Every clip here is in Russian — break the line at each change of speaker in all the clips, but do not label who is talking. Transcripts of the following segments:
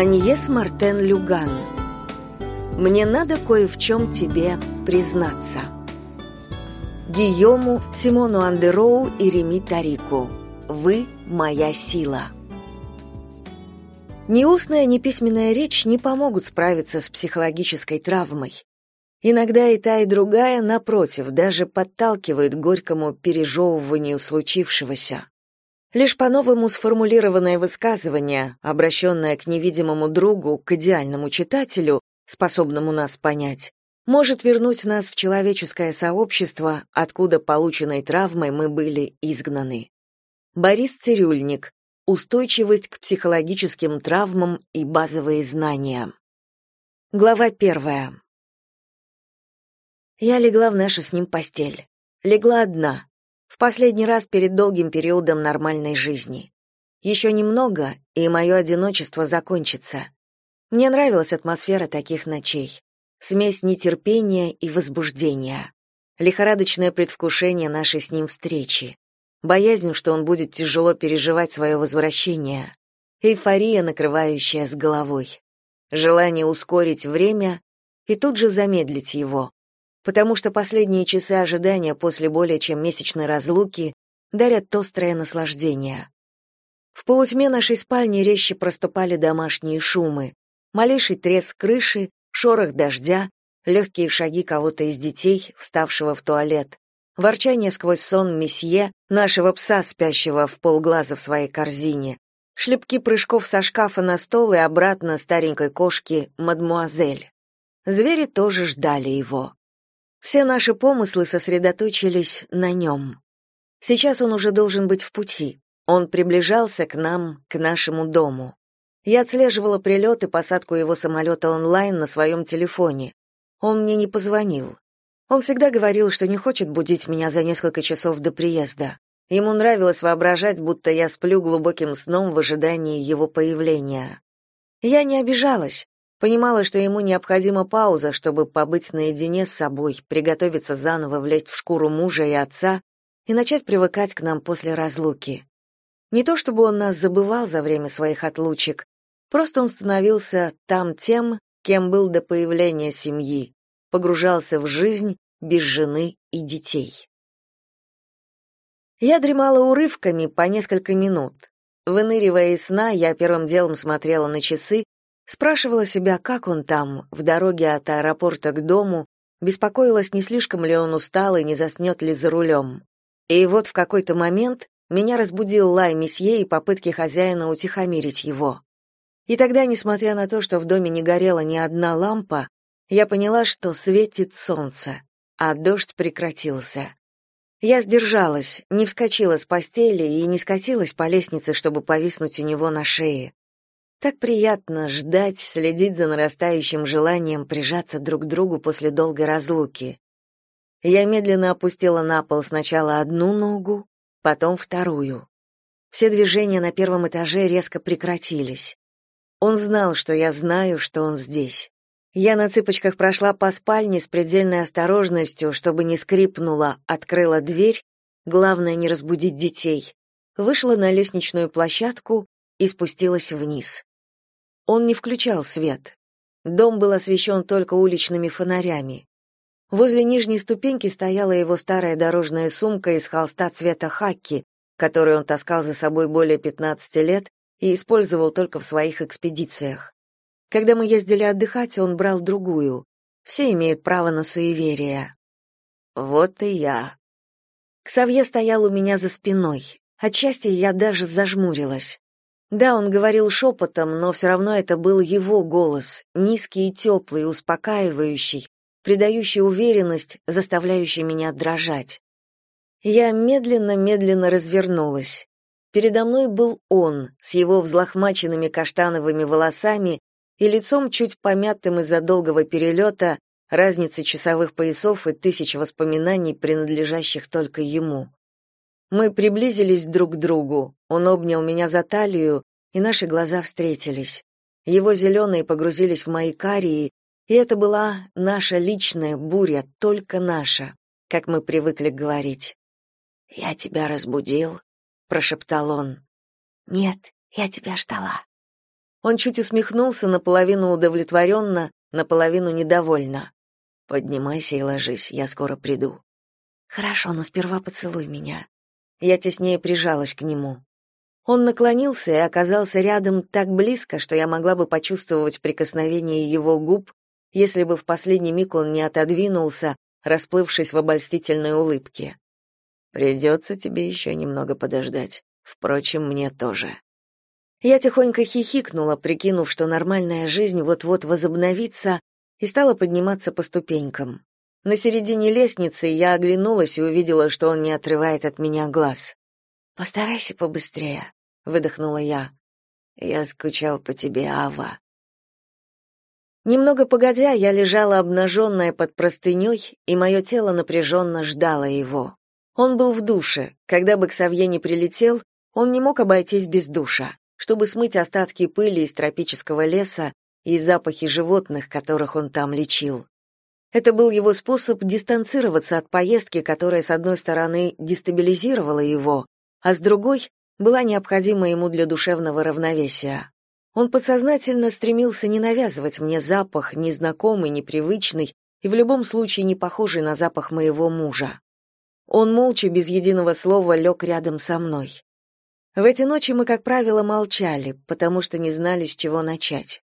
Аньес Мартен Люган. Мне надо кое в чем тебе признаться. Гийому, Симону Андероу и Реми Тарику. Вы моя сила. Ни устная, ни письменная речь не помогут справиться с психологической травмой. Иногда и та, и другая, напротив, даже подталкивают к горькому пережевыванию случившегося. Лишь по-новому сформулированное высказывание, обращенное к невидимому другу, к идеальному читателю, способному нас понять, может вернуть нас в человеческое сообщество, откуда полученной травмой мы были изгнаны. Борис Цирюльник. Устойчивость к психологическим травмам и базовые знания. Глава первая. Я легла в нашу с ним постель. Легла одна, в последний раз перед долгим периодом нормальной жизни. Еще немного, и мое одиночество закончится. Мне нравилась атмосфера таких ночей. Смесь нетерпения и возбуждения. Лихорадочное предвкушение нашей с ним встречи. Боязнь, что он будет тяжело переживать свое возвращение. Эйфория, накрывающая с головой. Желание ускорить время и тут же замедлить его, потому что последние часы ожидания после более чем месячной разлуки дарят острое наслаждение. В полутьме нашей спальни резче проступали домашние шумы. Малейший треск крыши, шорох дождя, легкие шаги кого-то из детей, вставшего в туалет, ворчание сквозь сон месье, нашего пса, спящего в полглаза в своей корзине, шлепки прыжков со шкафа на стол и обратно старенькой кошки мадмуазель. Звери тоже ждали его. Все наши помыслы сосредоточились на нем. Сейчас он уже должен быть в пути. Он приближался к нам, к нашему дому. Я отслеживала прилет и посадку его самолета онлайн на своем телефоне. Он мне не позвонил. Он всегда говорил, что не хочет будить меня за несколько часов до приезда. Ему нравилось воображать, будто я сплю глубоким сном в ожидании его появления. Я не обижалась, Понимала, что ему необходима пауза, чтобы побыть наедине с собой, приготовиться заново влезть в шкуру мужа и отца и начать привыкать к нам после разлуки. Не то чтобы он нас забывал за время своих отлучек, просто он становился там тем, кем был до появления семьи, погружался в жизнь без жены и детей. Я дремала урывками по несколько минут. Выныривая из сна, я первым делом смотрела на часы Спрашивала себя, как он там, в дороге от аэропорта к дому, беспокоилась, не слишком ли он устал и не заснет ли за рулем. И вот в какой-то момент меня разбудил лай месье и попытки хозяина утихомирить его. И тогда, несмотря на то, что в доме не горела ни одна лампа, я поняла, что светит солнце, а дождь прекратился. Я сдержалась, не вскочила с постели и не скатилась по лестнице, чтобы повиснуть у него на шее. Так приятно ждать, следить за нарастающим желанием прижаться друг к другу после долгой разлуки. Я медленно опустила на пол сначала одну ногу, потом вторую. Все движения на первом этаже резко прекратились. Он знал, что я знаю, что он здесь. Я на цыпочках прошла по спальне с предельной осторожностью, чтобы не скрипнула, открыла дверь, главное не разбудить детей, вышла на лестничную площадку и спустилась вниз. Он не включал свет. Дом был освещен только уличными фонарями. Возле нижней ступеньки стояла его старая дорожная сумка из холста цвета хаки, которую он таскал за собой более 15 лет и использовал только в своих экспедициях. Когда мы ездили отдыхать, он брал другую. Все имеют право на суеверие. Вот и я. Ксавье стоял у меня за спиной. Отчасти я даже зажмурилась. Да, он говорил шепотом, но все равно это был его голос, низкий и теплый, успокаивающий, придающий уверенность, заставляющий меня дрожать. Я медленно-медленно развернулась. Передо мной был он, с его взлохмаченными каштановыми волосами и лицом чуть помятым из-за долгого перелета, разницы часовых поясов и тысяч воспоминаний, принадлежащих только ему. Мы приблизились друг к другу. Он обнял меня за талию, и наши глаза встретились. Его зеленые погрузились в мои карие, и это была наша личная буря, только наша, как мы привыкли говорить. «Я тебя разбудил», — прошептал он. «Нет, я тебя ждала». Он чуть усмехнулся, наполовину удовлетворенно, наполовину недовольно. «Поднимайся и ложись, я скоро приду». «Хорошо, но сперва поцелуй меня». Я теснее прижалась к нему. Он наклонился и оказался рядом так близко, что я могла бы почувствовать прикосновение его губ, если бы в последний миг он не отодвинулся, расплывшись в обольстительной улыбке. «Придется тебе еще немного подождать. Впрочем, мне тоже». Я тихонько хихикнула, прикинув, что нормальная жизнь вот-вот возобновится, и стала подниматься по ступенькам. На середине лестницы я оглянулась и увидела, что он не отрывает от меня глаз. «Постарайся побыстрее», — выдохнула я. «Я скучал по тебе, Ава». Немного погодя, я лежала обнаженная под простыней, и мое тело напряженно ждало его. Он был в душе. Когда бы Ксавье не прилетел, он не мог обойтись без душа. Чтобы смыть остатки пыли из тропического леса, и запахи животных, которых он там лечил. Это был его способ дистанцироваться от поездки, которая, с одной стороны, дестабилизировала его, а с другой была необходима ему для душевного равновесия. Он подсознательно стремился не навязывать мне запах, незнакомый, непривычный и в любом случае не похожий на запах моего мужа. Он молча, без единого слова, лег рядом со мной. В эти ночи мы, как правило, молчали, потому что не знали, с чего начать.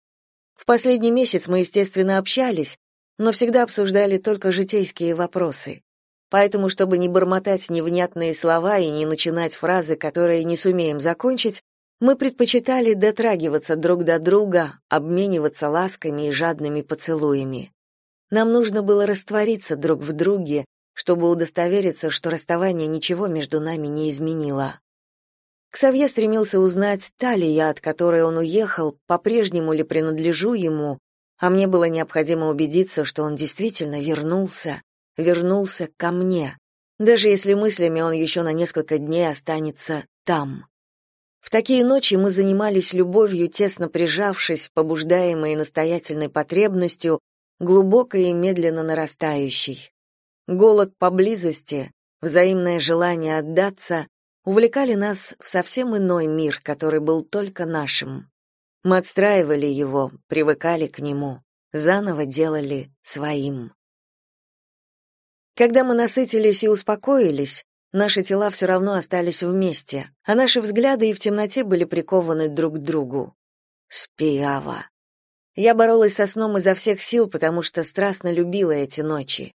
В последний месяц мы, естественно, общались, но всегда обсуждали только житейские вопросы. Поэтому, чтобы не бормотать невнятные слова и не начинать фразы, которые не сумеем закончить, мы предпочитали дотрагиваться друг до друга, обмениваться ласками и жадными поцелуями. Нам нужно было раствориться друг в друге, чтобы удостовериться, что расставание ничего между нами не изменило. Ксавье стремился узнать, та ли я, от которой он уехал, по-прежнему ли принадлежу ему, а мне было необходимо убедиться, что он действительно вернулся, вернулся ко мне, даже если мыслями он еще на несколько дней останется там. В такие ночи мы занимались любовью, тесно прижавшись, побуждаемые настоятельной потребностью, глубокой и медленно нарастающей. Голод поблизости, взаимное желание отдаться увлекали нас в совсем иной мир, который был только нашим. Мы отстраивали его, привыкали к нему, заново делали своим. Когда мы насытились и успокоились, наши тела все равно остались вместе, а наши взгляды и в темноте были прикованы друг к другу. Спи, Ава. Я боролась со сном изо всех сил, потому что страстно любила эти ночи.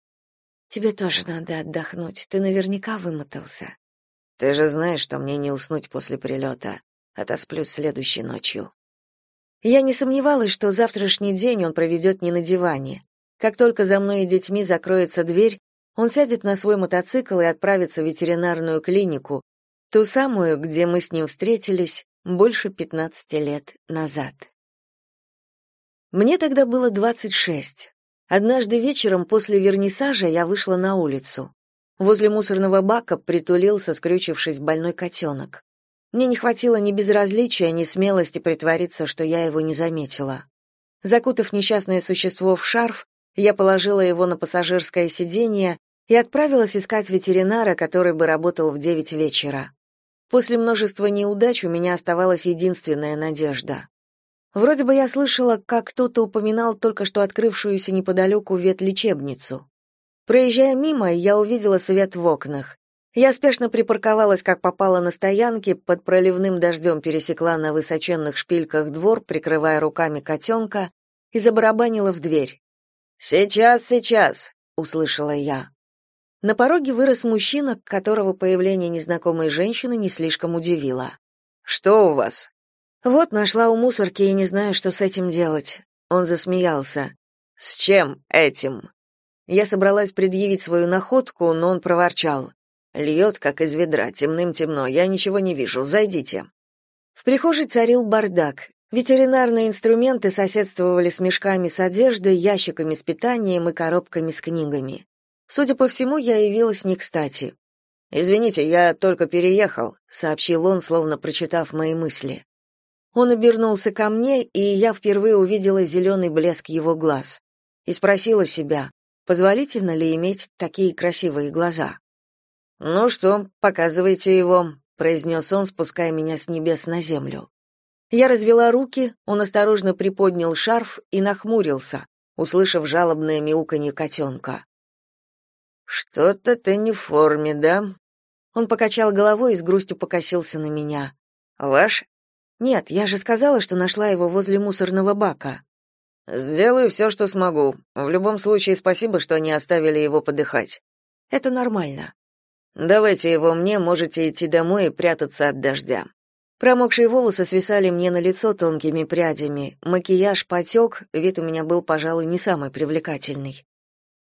Тебе тоже надо отдохнуть, ты наверняка вымотался. Ты же знаешь, что мне не уснуть после прилета. Отосплюсь следующей ночью. Я не сомневалась, что завтрашний день он проведет не на диване. Как только за мной и детьми закроется дверь, он сядет на свой мотоцикл и отправится в ветеринарную клинику, ту самую, где мы с ним встретились больше 15 лет назад. Мне тогда было 26. Однажды вечером после вернисажа я вышла на улицу. Возле мусорного бака притулился, скрючившись, больной котенок. Мне не хватило ни безразличия, ни смелости притвориться, что я его не заметила. Закутав несчастное существо в шарф, я положила его на пассажирское сиденье и отправилась искать ветеринара, который бы работал в девять вечера. После множества неудач у меня оставалась единственная надежда. Вроде бы я слышала, как кто-то упоминал только что открывшуюся неподалеку ветлечебницу. Проезжая мимо, я увидела свет в окнах. Я спешно припарковалась, как попала на стоянке, под проливным дождем пересекла на высоченных шпильках двор, прикрывая руками котенка, и забарабанила в дверь. «Сейчас, сейчас!» — услышала я. На пороге вырос мужчина, которого появление незнакомой женщины не слишком удивило. «Что у вас?» «Вот, нашла у мусорки и не знаю, что с этим делать». Он засмеялся. «С чем этим?» Я собралась предъявить свою находку, но он проворчал. «Льет, как из ведра, темным-темно, я ничего не вижу, зайдите». В прихожей царил бардак. Ветеринарные инструменты соседствовали с мешками с одеждой, ящиками с питанием и коробками с книгами. Судя по всему, я явилась не кстати. «Извините, я только переехал», — сообщил он, словно прочитав мои мысли. Он обернулся ко мне, и я впервые увидела зеленый блеск его глаз. И спросила себя, Позволительно ли иметь такие красивые глаза? Ну что, показывайте его, произнес он, спуская меня с небес на землю. Я развела руки, он осторожно приподнял шарф и нахмурился, услышав жалобное мяуканье котенка. «Что-то ты не в форме, да?» Он покачал головой и с грустью покосился на меня. «Ваш?» «Нет, я же сказала, что нашла его возле мусорного бака». «Сделаю все, что смогу. В любом случае, спасибо, что не оставили его подыхать». «Это нормально». «Давайте его мне, можете идти домой и прятаться от дождя». Промокшие волосы свисали мне на лицо тонкими прядями, макияж потек, вид у меня был, пожалуй, не самый привлекательный.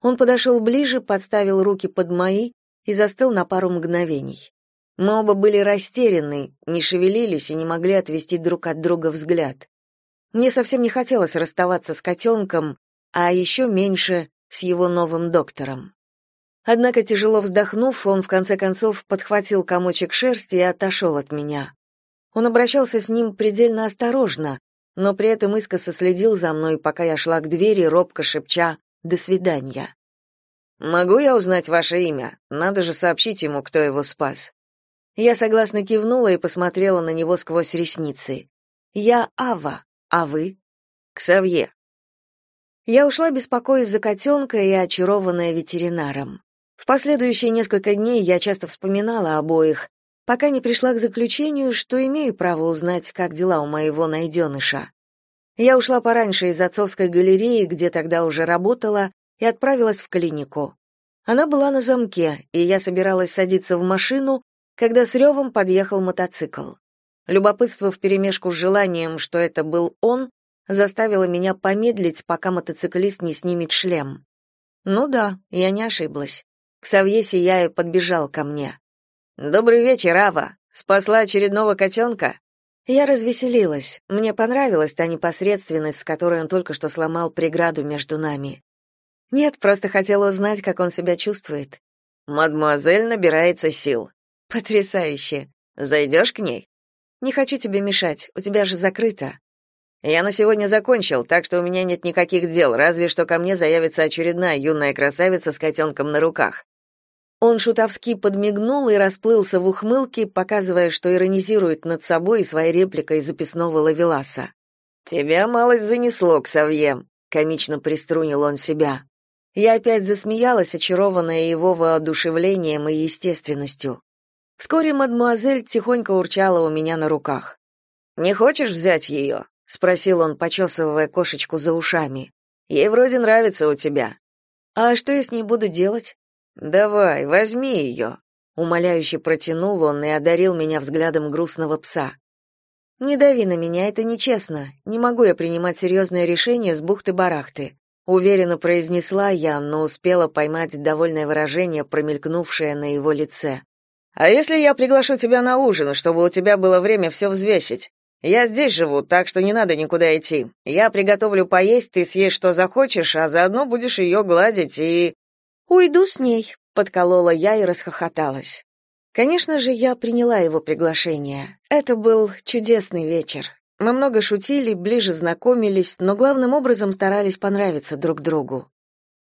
Он подошел ближе, подставил руки под мои и застыл на пару мгновений. Мы оба были растеряны, не шевелились и не могли отвести друг от друга взгляд. Мне совсем не хотелось расставаться с котенком, а еще меньше с его новым доктором. Однако, тяжело вздохнув, он в конце концов подхватил комочек шерсти и отошел от меня. Он обращался с ним предельно осторожно, но при этом искоса следил за мной, пока я шла к двери, робко шепча «До свидания». «Могу я узнать ваше имя? Надо же сообщить ему, кто его спас». Я согласно кивнула и посмотрела на него сквозь ресницы. «Я Ава, а вы?» «Ксавье». Я ушла, беспокоясь за котенка и очарованная ветеринаром. В последующие несколько дней я часто вспоминала обоих, пока не пришла к заключению, что имею право узнать, как дела у моего найденыша. Я ушла пораньше из отцовской галереи, где тогда уже работала, и отправилась в клинику. Она была на замке, и я собиралась садиться в машину, когда с ревом подъехал мотоцикл. Любопытство вперемешку с желанием, что это был он, заставило меня помедлить, пока мотоциклист не снимет шлем. Ну да, я не ошиблась. Ксавье сияя подбежал ко мне. «Добрый вечер, Ава. Спасла очередного котенка?» Я развеселилась. Мне понравилась та непосредственность, с которой он только что сломал преграду между нами. Нет, просто хотела узнать, как он себя чувствует. Мадмуазель набирается сил. Потрясающе. Зайдешь к ней? Не хочу тебе мешать, у тебя же закрыто. Я на сегодня закончил, так что у меня нет никаких дел, разве что ко мне заявится очередная юная красавица с котенком на руках. Он шутовски подмигнул и расплылся в ухмылке, показывая, что иронизирует над собой и своей репликой записного лавеласа. «Тебя малость занесло, Ксавье», — комично приструнил он себя. Я опять засмеялась, очарованная его воодушевлением и естественностью. Вскоре мадмуазель тихонько урчала у меня на руках. «Не хочешь взять ее?» — спросил он, почесывая кошечку за ушами. «Ей вроде нравится у тебя». «А что я с ней буду делать?» Давай, возьми ее!» Умоляюще протянул он и одарил меня взглядом грустного пса. Не дави на меня, это нечестно. Не могу я принимать серьезное решение с бухты-барахты, уверенно произнесла я, но успела поймать довольное выражение, промелькнувшее на его лице. А если я приглашу тебя на ужин, чтобы у тебя было время все взвесить? Я здесь живу, так что не надо никуда идти. Я приготовлю поесть, ты съешь что захочешь, а заодно будешь ее гладить и Уйду с ней, подколола я и расхохоталась. Конечно же, я приняла его приглашение. Это был чудесный вечер. Мы много шутили, ближе знакомились, но главным образом старались понравиться друг другу.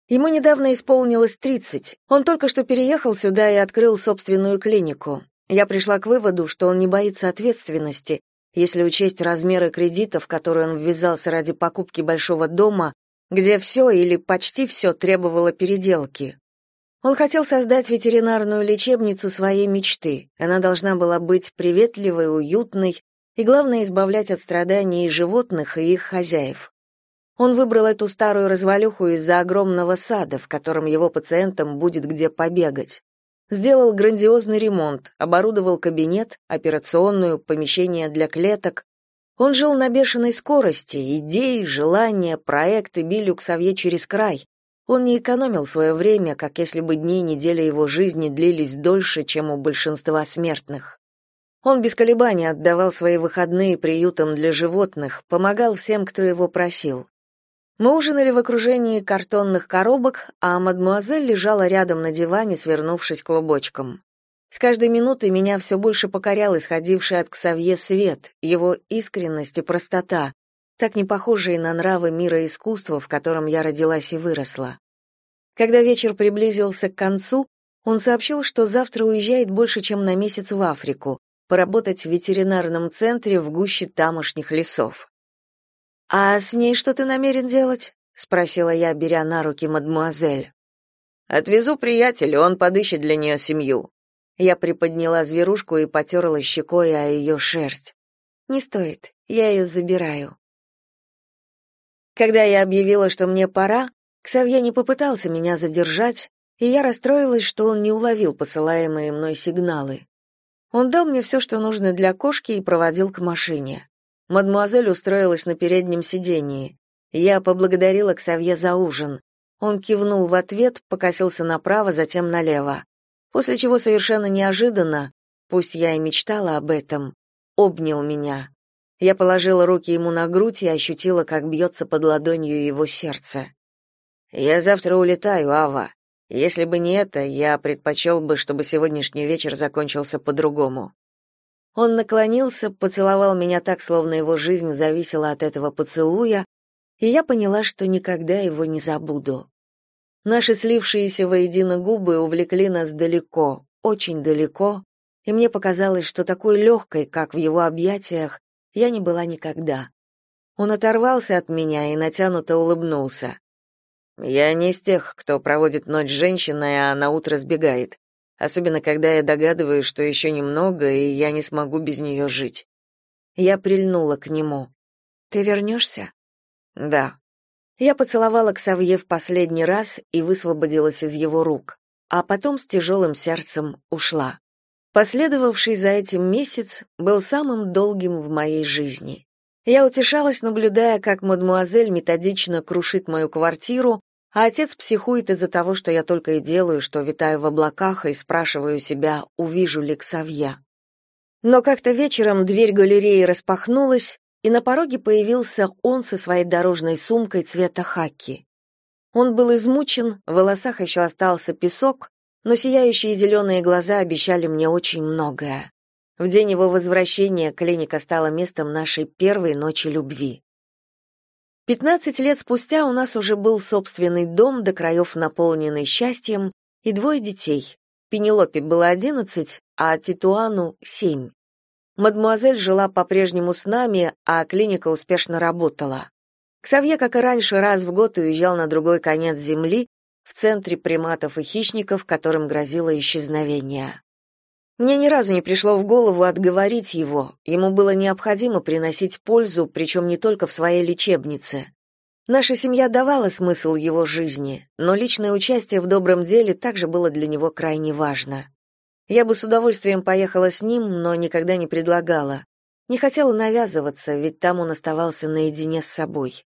Ему недавно исполнилось 30. Он только что переехал сюда и открыл собственную клинику. Я пришла к выводу, что он не боится ответственности, если учесть размеры кредитов, которые он ввязался ради покупки большого дома, где все или почти все требовало переделки. Он хотел создать ветеринарную лечебницу своей мечты. Она должна была быть приветливой, уютной и, главное, избавлять от страданий животных и их хозяев. Он выбрал эту старую развалюху из-за огромного сада, в котором его пациентам будет где побегать. Сделал грандиозный ремонт, оборудовал кабинет, операционную, помещение для клеток, он жил на бешеной скорости, идеи, желания, проекты били Ксавье через край. Он не экономил свое время, как если бы дни и недели его жизни длились дольше, чем у большинства смертных. Он без колебаний отдавал свои выходные приютам для животных, помогал всем, кто его просил. Мы ужинали в окружении картонных коробок, а мадмуазель лежала рядом на диване, свернувшись клубочком. С каждой минутой меня все больше покорял исходивший от Ксавье свет, его искренность и простота, так не похожие на нравы мира искусства, в котором я родилась и выросла. Когда вечер приблизился к концу, он сообщил, что завтра уезжает больше, чем на месяц в Африку, поработать в ветеринарном центре в гуще тамошних лесов. «А с ней что ты намерен делать?» — спросила я, беря на руки мадмуазель.
«Отвезу приятелю, он подыщет для нее семью».
Я приподняла зверушку и потерла щекой о ее шерсть. «Не стоит, я ее забираю». Когда я объявила, что мне пора, Ксавье не попытался меня задержать, и я расстроилась, что он не уловил посылаемые мной сигналы. Он дал мне все, что нужно для кошки, и проводил к машине. Мадмуазель устроилась на переднем сидении. Я поблагодарила Ксавье за ужин. Он кивнул в ответ, покосился направо, затем налево. После чего совершенно неожиданно, пусть я и мечтала об этом, обнял меня. Я положила руки ему на грудь и ощутила, как бьется под ладонью его сердце.
«Я завтра улетаю, Ава. Если бы не это, я предпочел бы, чтобы сегодняшний вечер закончился по-другому.
Он наклонился, поцеловал меня так, словно его жизнь зависела от этого поцелуя, и я поняла, что никогда его не забуду. Наши слившиеся воедино губы увлекли нас далеко, очень далеко, и мне показалось, что такой легкой, как в его объятиях, я не была никогда. Он оторвался от меня и натянуто улыбнулся.
Я не из тех, кто проводит ночь с женщиной, а на утро сбегает. Особенно когда я догадываюсь, что еще немного, и я не смогу без нее жить.
Я прильнула к нему. Ты вернешься?»
Да.
Я поцеловала Ксавье в последний раз и высвободилась из его рук, а потом с тяжелым сердцем ушла. Последовавший за этим месяц был самым долгим в моей жизни. Я утешалась, наблюдая, как мадмуазель методично крушит мою квартиру, а отец психует из-за того, что я только и делаю, что витаю в облаках и спрашиваю себя, увижу ли Ксавья. Но как-то вечером дверь галереи распахнулась, и на пороге появился он со своей дорожной сумкой цвета хаки. Он был измучен, в волосах еще остался песок, но сияющие зеленые глаза обещали мне очень многое. В день его возвращения клиника стала местом нашей первой ночи любви. Пятнадцать лет спустя у нас уже был собственный дом, до краев наполненный счастьем, и двое детей. Пенелопе было одиннадцать, а Титуану — семь. Мадмуазель жила по-прежнему с нами, а клиника успешно работала. Ксавье, как и раньше, раз в год уезжал на другой конец земли, в центре приматов и хищников, которым грозило исчезновение. Мне ни разу не пришло в голову отговорить его, ему было необходимо приносить пользу, причем не только в своей лечебнице. Наша семья давала смысл его жизни, но личное участие в добром деле также было для него крайне важно. Я бы с удовольствием поехала с ним, но никогда не предлагала. Не хотела навязываться, ведь там он оставался наедине с собой.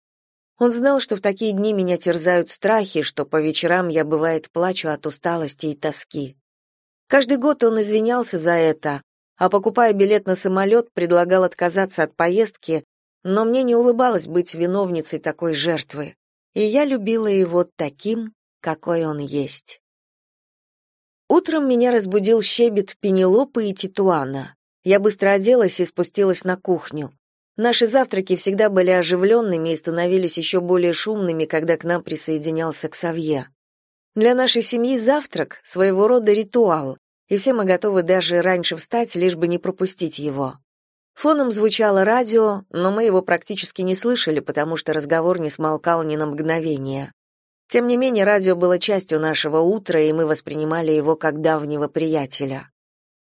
Он знал, что в такие дни меня терзают страхи, что по вечерам я, бывает, плачу от усталости и тоски. Каждый год он извинялся за это, а покупая билет на самолет, предлагал отказаться от поездки, но мне не улыбалось быть виновницей такой жертвы, и я любила его таким, какой он есть. Утром меня разбудил щебет Пенелопы и Титуана. Я быстро оделась и спустилась на кухню. Наши завтраки всегда были оживленными и становились еще более шумными, когда к нам присоединялся Ксавье. Для нашей семьи завтрак — своего рода ритуал, и все мы готовы даже раньше встать, лишь бы не пропустить его. Фоном звучало радио, но мы его практически не слышали, потому что разговор не смолкал ни на мгновение. Тем не менее, радио было частью нашего утра, и мы воспринимали его как давнего приятеля.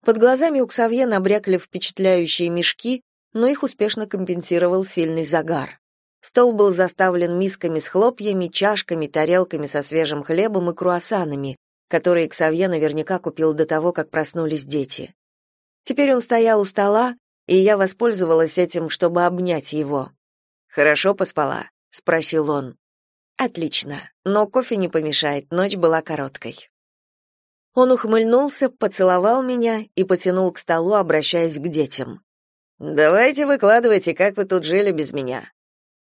Под глазами у Ксавье набрякли впечатляющие мешки, но их успешно компенсировал сильный загар. Стол был заставлен мисками с хлопьями, чашками, тарелками со свежим хлебом и круассанами, которые Ксавье наверняка купил до того, как проснулись дети. Теперь он стоял у стола, и я воспользовалась этим, чтобы обнять его. «Хорошо поспала?» — спросил он. «Отлично, но кофе не помешает, ночь была короткой». Он ухмыльнулся, поцеловал меня и потянул к столу, обращаясь к детям. «Давайте выкладывайте, как вы тут жили без меня.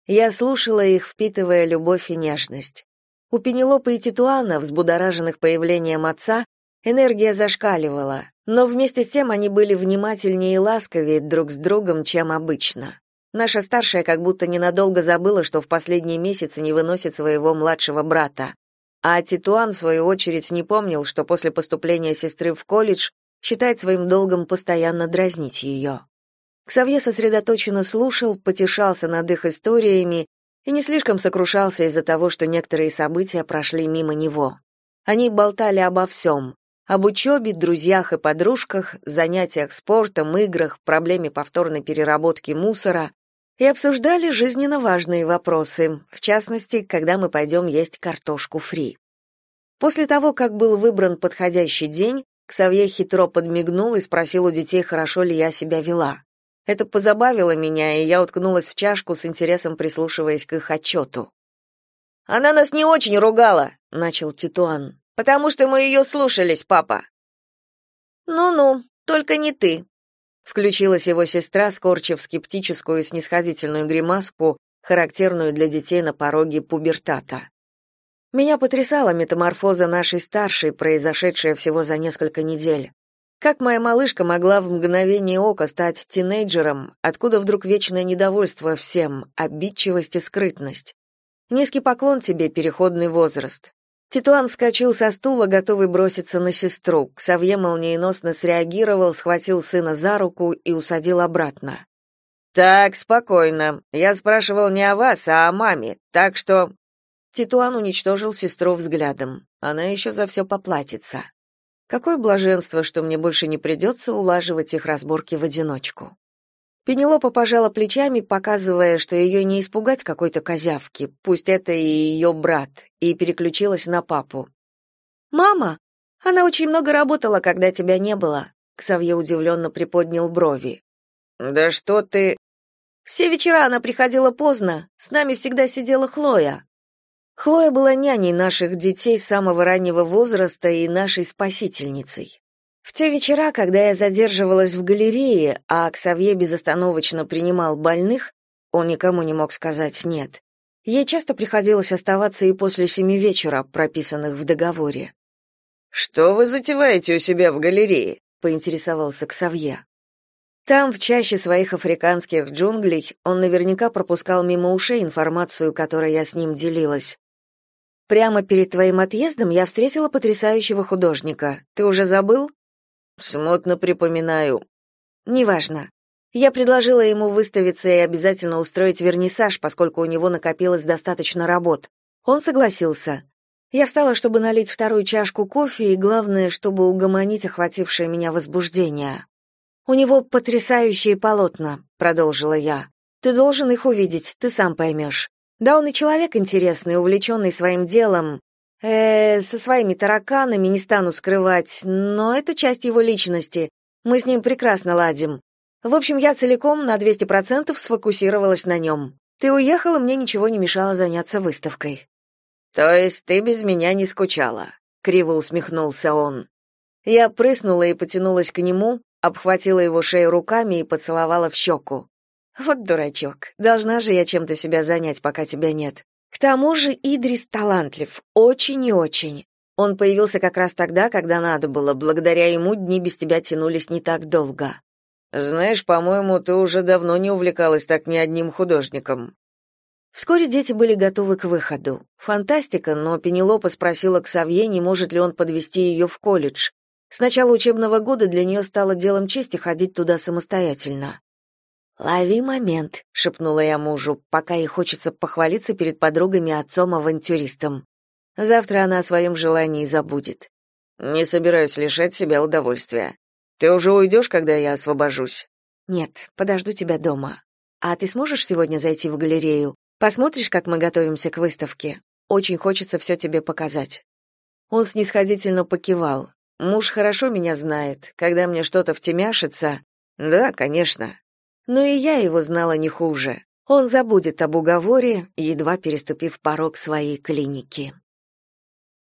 Я слушала их, впитывая любовь и нежность. У Пенелопы и Титуана, взбудораженных появлением отца, энергия зашкаливала, но вместе с тем они были внимательнее и ласковее друг с другом, чем обычно. Наша старшая как будто ненадолго забыла, что в последние месяцы не выносит своего младшего брата. А Титуан, в свою очередь, не помнил, что после поступления сестры в колледж считает своим долгом постоянно дразнить ее. Ксавье сосредоточенно слушал, потешался над их историями и не слишком сокрушался из-за того, что некоторые события прошли мимо него. Они болтали обо всем — об учебе, друзьях и подружках, занятиях спортом, играх, проблеме повторной переработки мусора и обсуждали жизненно важные вопросы, в частности, когда мы пойдем есть картошку фри. После того, как был выбран подходящий день, Ксавье хитро подмигнул и спросил у детей, хорошо ли я себя вела. Это позабавило меня, и я уткнулась в чашку с интересом прислушиваясь к их отчету.
«Она нас не очень ругала», — начал Титуан, «потому что мы ее слушались, папа».
«Ну-ну, только не ты», — включилась его сестра, скорчив скептическую и снисходительную гримаску, характерную для детей на пороге пубертата. Меня потрясала метаморфоза нашей старшей, произошедшая всего за несколько недель. Как моя малышка могла в мгновение ока стать тинейджером, откуда вдруг вечное недовольство всем, обидчивость и скрытность? Низкий поклон тебе, переходный возраст. Титуан вскочил со стула, готовый броситься на сестру. Ксавье молниеносно среагировал, схватил сына за руку и усадил обратно.
«Так, спокойно. Я спрашивал не о вас, а о маме, так что...»
Титуан уничтожил сестру взглядом. Она еще за все поплатится. Какое блаженство, что мне больше не придется улаживать их разборки в одиночку. Пенелопа пожала плечами, показывая, что ее не испугать какой-то козявки, пусть это и ее брат, и переключилась на папу. «Мама, она очень много работала, когда тебя не было», — Ксавье удивленно приподнял брови.
«Да что ты...»
«Все вечера она приходила поздно, с нами всегда сидела Хлоя». Хлоя была няней наших детей с самого раннего возраста и нашей спасительницей. В те вечера, когда я задерживалась в галерее, а Ксавье безостановочно принимал больных, он никому не мог сказать «нет». Ей часто приходилось оставаться и после семи вечера, прописанных в договоре.
«Что вы затеваете у себя в галерее?» — поинтересовался Ксавье.
Там, в чаще своих африканских джунглей, он наверняка пропускал мимо ушей информацию, которой я с ним делилась. Прямо перед твоим отъездом я встретила потрясающего художника. Ты уже забыл?
Смутно припоминаю.
Неважно. Я предложила ему выставиться и обязательно устроить вернисаж, поскольку у него накопилось достаточно работ. Он согласился. Я встала, чтобы налить вторую чашку кофе, и главное, чтобы угомонить охватившее меня возбуждение. У него потрясающие полотна, продолжила я. Ты должен их увидеть, ты сам поймешь. Да он и человек интересный, увлеченный своим делом. Э, со своими тараканами не стану скрывать, но это часть его личности. Мы с ним прекрасно ладим. В общем, я целиком на 200% сфокусировалась на нем. Ты уехала, мне ничего не мешало заняться выставкой.
То есть ты без меня не скучала, криво усмехнулся он.
Я прыснула и потянулась к нему, обхватила его шею руками и поцеловала в щеку. Вот дурачок. Должна же я чем-то себя занять, пока тебя нет. К тому же Идрис талантлив, очень и очень. Он появился как раз тогда, когда надо было. Благодаря ему дни без тебя тянулись не так долго.
Знаешь, по-моему, ты уже давно не увлекалась так ни одним художником.
Вскоре дети были готовы к выходу. Фантастика, но Пенелопа спросила Ксавье, не может ли он подвести ее в колледж. С начала учебного года для нее стало делом чести ходить туда самостоятельно. «Лови момент», — шепнула я мужу, пока ей хочется похвалиться перед подругами отцом-авантюристом. Завтра она о своем желании забудет.
«Не собираюсь лишать себя удовольствия. Ты уже уйдешь, когда я освобожусь?»
«Нет, подожду тебя дома. А ты сможешь сегодня зайти в галерею? Посмотришь, как мы готовимся к выставке? Очень хочется все тебе показать». Он снисходительно покивал. «Муж хорошо меня знает. Когда мне что-то втемяшится...» «Да, конечно», но и я его знала не хуже. Он забудет об уговоре, едва переступив порог своей клиники.